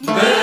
네.